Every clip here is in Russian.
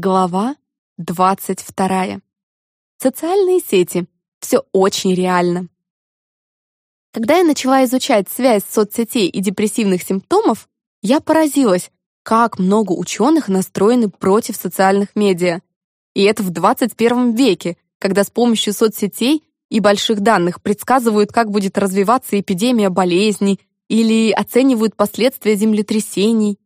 Глава 22. Социальные сети. Все очень реально. Когда я начала изучать связь соцсетей и депрессивных симптомов, я поразилась, как много ученых настроены против социальных медиа. И это в 21 веке, когда с помощью соцсетей и больших данных предсказывают, как будет развиваться эпидемия болезней или оценивают последствия землетрясений.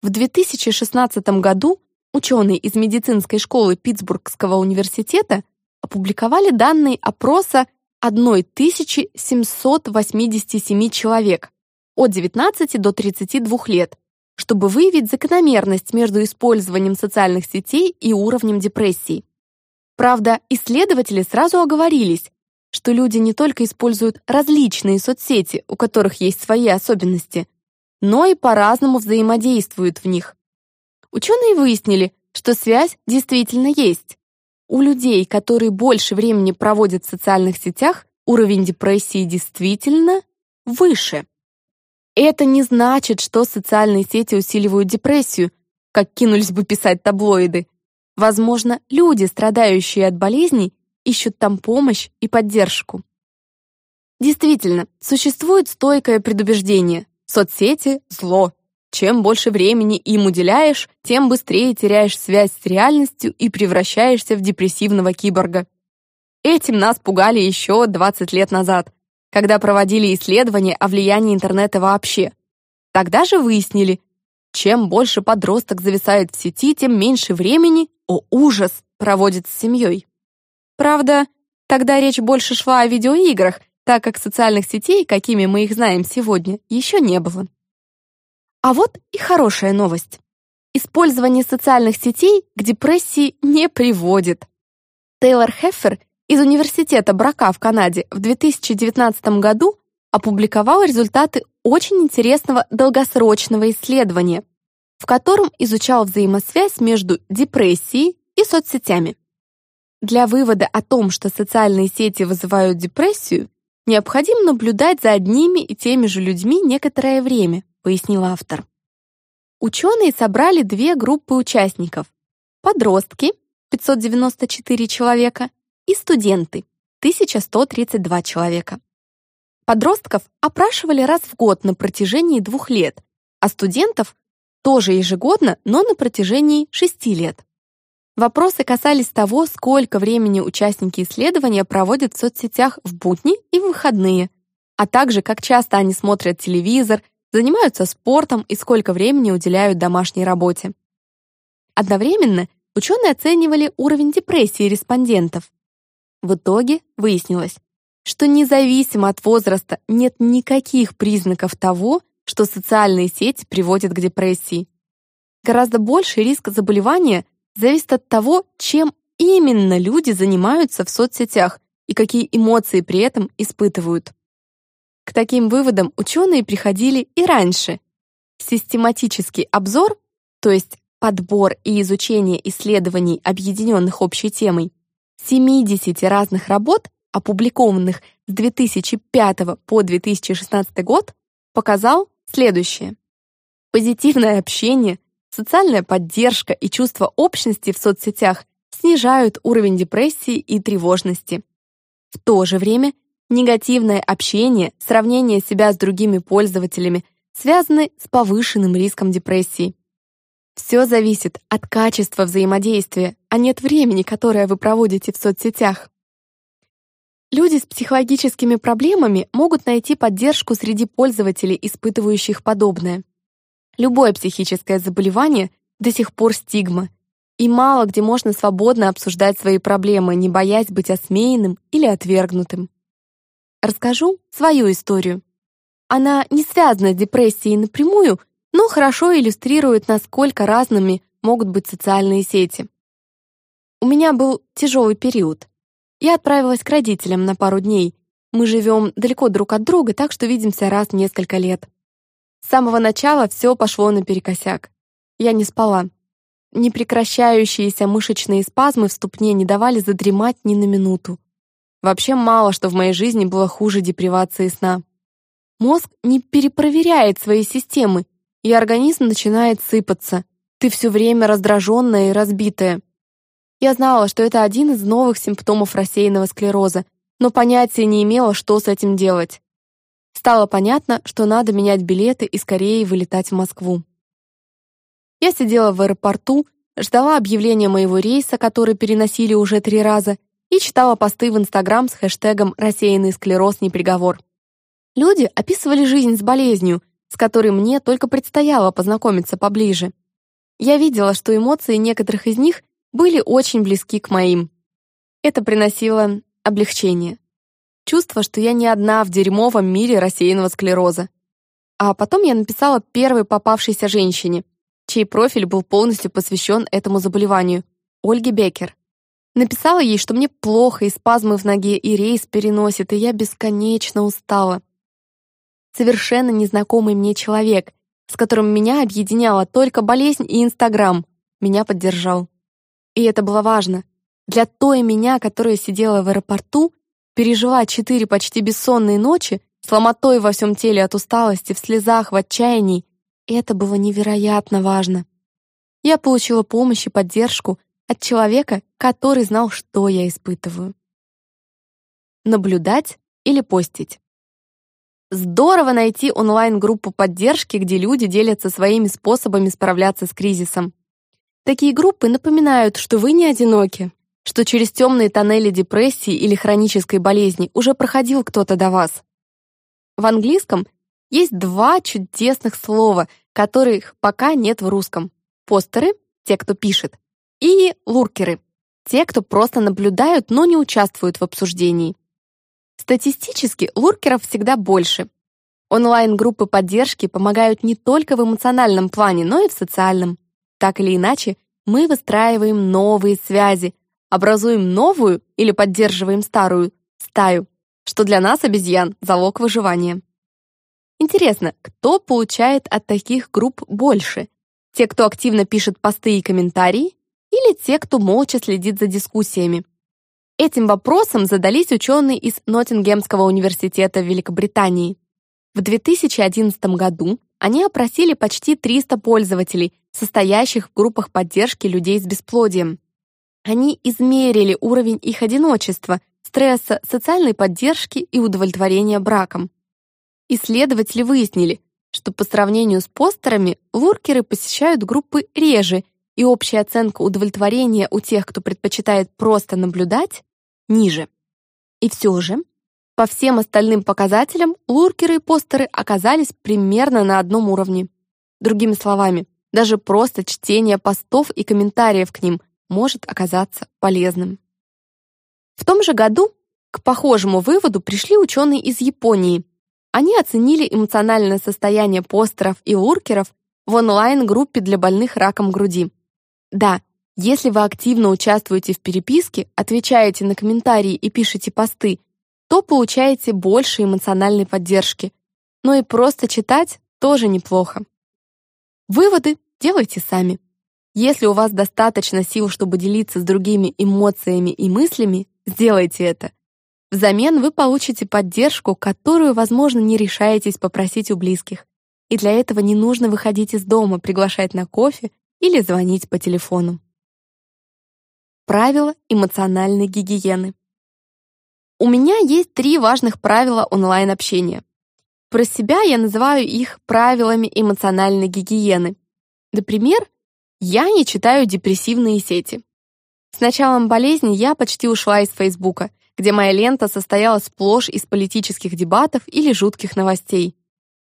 В 2016 году ученые из медицинской школы Питтсбургского университета опубликовали данные опроса 1787 человек от 19 до 32 лет, чтобы выявить закономерность между использованием социальных сетей и уровнем депрессии. Правда, исследователи сразу оговорились, что люди не только используют различные соцсети, у которых есть свои особенности, но и по-разному взаимодействуют в них. Ученые выяснили, что связь действительно есть. У людей, которые больше времени проводят в социальных сетях, уровень депрессии действительно выше. Это не значит, что социальные сети усиливают депрессию, как кинулись бы писать таблоиды. Возможно, люди, страдающие от болезней, ищут там помощь и поддержку. Действительно, существует стойкое предубеждение. Соцсети — зло. Чем больше времени им уделяешь, тем быстрее теряешь связь с реальностью и превращаешься в депрессивного киборга. Этим нас пугали еще 20 лет назад, когда проводили исследования о влиянии интернета вообще. Тогда же выяснили, чем больше подросток зависает в сети, тем меньше времени, о ужас, проводит с семьей. Правда, тогда речь больше шла о видеоиграх, так как социальных сетей, какими мы их знаем сегодня, еще не было. А вот и хорошая новость. Использование социальных сетей к депрессии не приводит. Тейлор Хеффер из Университета Брака в Канаде в 2019 году опубликовал результаты очень интересного долгосрочного исследования, в котором изучал взаимосвязь между депрессией и соцсетями. Для вывода о том, что социальные сети вызывают депрессию, необходимо наблюдать за одними и теми же людьми некоторое время, пояснил автор. Ученые собрали две группы участников. Подростки, 594 человека, и студенты, 1132 человека. Подростков опрашивали раз в год на протяжении двух лет, а студентов тоже ежегодно, но на протяжении шести лет. Вопросы касались того, сколько времени участники исследования проводят в соцсетях в будни и в выходные, а также как часто они смотрят телевизор, занимаются спортом и сколько времени уделяют домашней работе. Одновременно ученые оценивали уровень депрессии респондентов. В итоге выяснилось, что независимо от возраста нет никаких признаков того, что социальные сети приводят к депрессии. Гораздо больший риск заболевания зависит от того, чем именно люди занимаются в соцсетях и какие эмоции при этом испытывают. К таким выводам ученые приходили и раньше. Систематический обзор, то есть подбор и изучение исследований, объединенных общей темой, 70 разных работ, опубликованных с 2005 по 2016 год, показал следующее. Позитивное общение, социальная поддержка и чувство общности в соцсетях снижают уровень депрессии и тревожности. В то же время негативное общение, сравнение себя с другими пользователями связаны с повышенным риском депрессии. Все зависит от качества взаимодействия, а не от времени, которое вы проводите в соцсетях. Люди с психологическими проблемами могут найти поддержку среди пользователей, испытывающих подобное. Любое психическое заболевание до сих пор стигма, и мало где можно свободно обсуждать свои проблемы, не боясь быть осмеянным или отвергнутым. Расскажу свою историю. Она не связана с депрессией напрямую, но хорошо иллюстрирует, насколько разными могут быть социальные сети. У меня был тяжелый период. Я отправилась к родителям на пару дней. Мы живем далеко друг от друга, так что видимся раз в несколько лет. С самого начала все пошло наперекосяк. Я не спала. Непрекращающиеся мышечные спазмы в ступне не давали задремать ни на минуту. Вообще мало что в моей жизни было хуже депривации сна. Мозг не перепроверяет свои системы, и организм начинает сыпаться. Ты все время раздраженная и разбитая. Я знала, что это один из новых симптомов рассеянного склероза, но понятия не имела, что с этим делать. Стало понятно, что надо менять билеты и скорее вылетать в Москву. Я сидела в аэропорту, ждала объявления моего рейса, который переносили уже три раза, и читала посты в Инстаграм с хэштегом «Рассеянный склероз не приговор». Люди описывали жизнь с болезнью, с которой мне только предстояло познакомиться поближе. Я видела, что эмоции некоторых из них были очень близки к моим. Это приносило облегчение. Чувство, что я не одна в дерьмовом мире рассеянного склероза. А потом я написала первой попавшейся женщине, чей профиль был полностью посвящен этому заболеванию, Ольге Беккер. Написала ей, что мне плохо, и спазмы в ноге, и рейс переносит, и я бесконечно устала. Совершенно незнакомый мне человек, с которым меня объединяла только болезнь и Инстаграм, меня поддержал. И это было важно. Для той меня, которая сидела в аэропорту, пережила четыре почти бессонные ночи, с ломотой во всем теле от усталости, в слезах, в отчаянии, это было невероятно важно. Я получила помощь и поддержку от человека, который знал, что я испытываю. Наблюдать или постить. Здорово найти онлайн-группу поддержки, где люди делятся своими способами справляться с кризисом. Такие группы напоминают, что вы не одиноки, что через темные тоннели депрессии или хронической болезни уже проходил кто-то до вас. В английском есть два чудесных слова, которых пока нет в русском. Постеры — те, кто пишет, и луркеры — те, кто просто наблюдают, но не участвуют в обсуждении. Статистически луркеров всегда больше. Онлайн-группы поддержки помогают не только в эмоциональном плане, но и в социальном. Так или иначе, мы выстраиваем новые связи, образуем новую или поддерживаем старую стаю, что для нас, обезьян, залог выживания. Интересно, кто получает от таких групп больше? Те, кто активно пишет посты и комментарии, или те, кто молча следит за дискуссиями? Этим вопросом задались ученые из Ноттингемского университета Великобритании. В 2011 году они опросили почти 300 пользователей, состоящих в группах поддержки людей с бесплодием. Они измерили уровень их одиночества, стресса, социальной поддержки и удовлетворения браком. Исследователи выяснили, что по сравнению с постерами луркеры посещают группы реже, и общая оценка удовлетворения у тех, кто предпочитает просто наблюдать, ниже. И все же, по всем остальным показателям, луркеры и постеры оказались примерно на одном уровне. Другими словами, даже просто чтение постов и комментариев к ним может оказаться полезным. В том же году к похожему выводу пришли ученые из Японии. Они оценили эмоциональное состояние постеров и луркеров в онлайн-группе для больных раком груди. Да, если вы активно участвуете в переписке, отвечаете на комментарии и пишете посты, то получаете больше эмоциональной поддержки. Но и просто читать тоже неплохо. Выводы делайте сами. Если у вас достаточно сил, чтобы делиться с другими эмоциями и мыслями, сделайте это. Взамен вы получите поддержку, которую, возможно, не решаетесь попросить у близких. И для этого не нужно выходить из дома, приглашать на кофе или звонить по телефону. Правила эмоциональной гигиены. У меня есть три важных правила онлайн-общения. Про себя я называю их правилами эмоциональной гигиены. Например, я не читаю депрессивные сети. С началом болезни я почти ушла из Фейсбука, где моя лента состояла сплошь из политических дебатов или жутких новостей.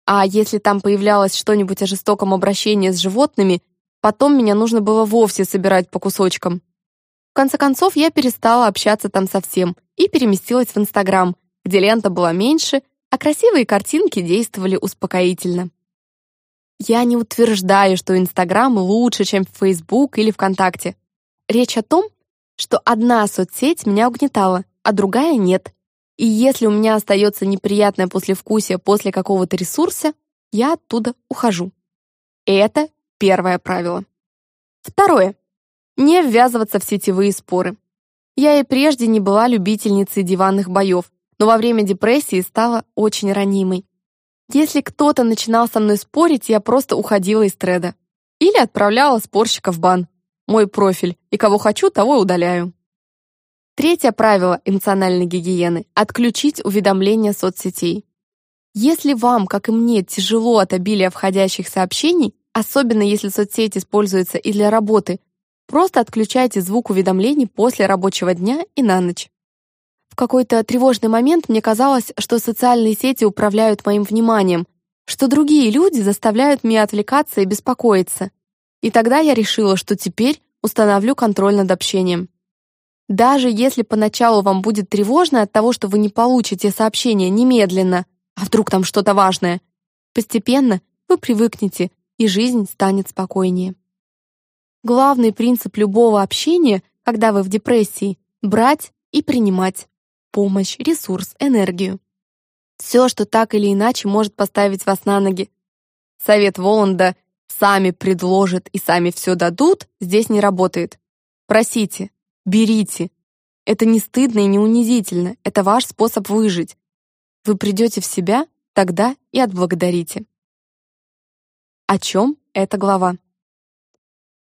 А если там появлялось что-нибудь о жестоком обращении с животными, потом меня нужно было вовсе собирать по кусочкам конце концов, я перестала общаться там совсем и переместилась в Инстаграм, где лента была меньше, а красивые картинки действовали успокоительно. Я не утверждаю, что Инстаграм лучше, чем Фейсбук или ВКонтакте. Речь о том, что одна соцсеть меня угнетала, а другая нет. И если у меня остается неприятное послевкусие после какого-то ресурса, я оттуда ухожу. Это первое правило. Второе не ввязываться в сетевые споры. Я и прежде не была любительницей диванных боев, но во время депрессии стала очень ранимой. Если кто-то начинал со мной спорить, я просто уходила из треда. Или отправляла спорщика в бан. Мой профиль, и кого хочу, того удаляю. Третье правило эмоциональной гигиены – отключить уведомления соцсетей. Если вам, как и мне, тяжело от обилия входящих сообщений, особенно если соцсеть используется и для работы, просто отключайте звук уведомлений после рабочего дня и на ночь. В какой-то тревожный момент мне казалось, что социальные сети управляют моим вниманием, что другие люди заставляют меня отвлекаться и беспокоиться. И тогда я решила, что теперь установлю контроль над общением. Даже если поначалу вам будет тревожно от того, что вы не получите сообщение немедленно, а вдруг там что-то важное, постепенно вы привыкнете, и жизнь станет спокойнее. Главный принцип любого общения, когда вы в депрессии, брать и принимать помощь, ресурс, энергию. Все, что так или иначе может поставить вас на ноги. Совет Воланда «сами предложат и сами все дадут» здесь не работает. Просите, берите. Это не стыдно и не унизительно, это ваш способ выжить. Вы придете в себя, тогда и отблагодарите. О чем эта глава?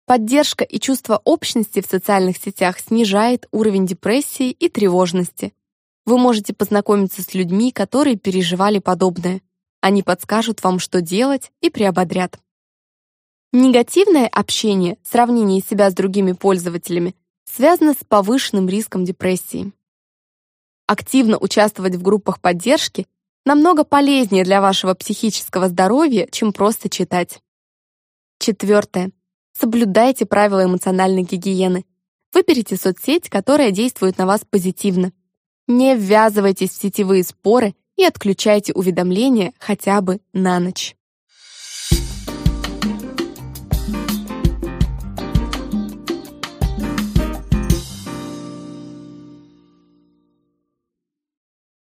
Поддержка и чувство общности в социальных сетях снижает уровень депрессии и тревожности. Вы можете познакомиться с людьми, которые переживали подобное. Они подскажут вам, что делать, и приободрят. Негативное общение, сравнение себя с другими пользователями, связано с повышенным риском депрессии. Активно участвовать в группах поддержки намного полезнее для вашего психического здоровья, чем просто читать. Четвертое. Соблюдайте правила эмоциональной гигиены. Выберите соцсеть, которая действует на вас позитивно. Не ввязывайтесь в сетевые споры и отключайте уведомления хотя бы на ночь.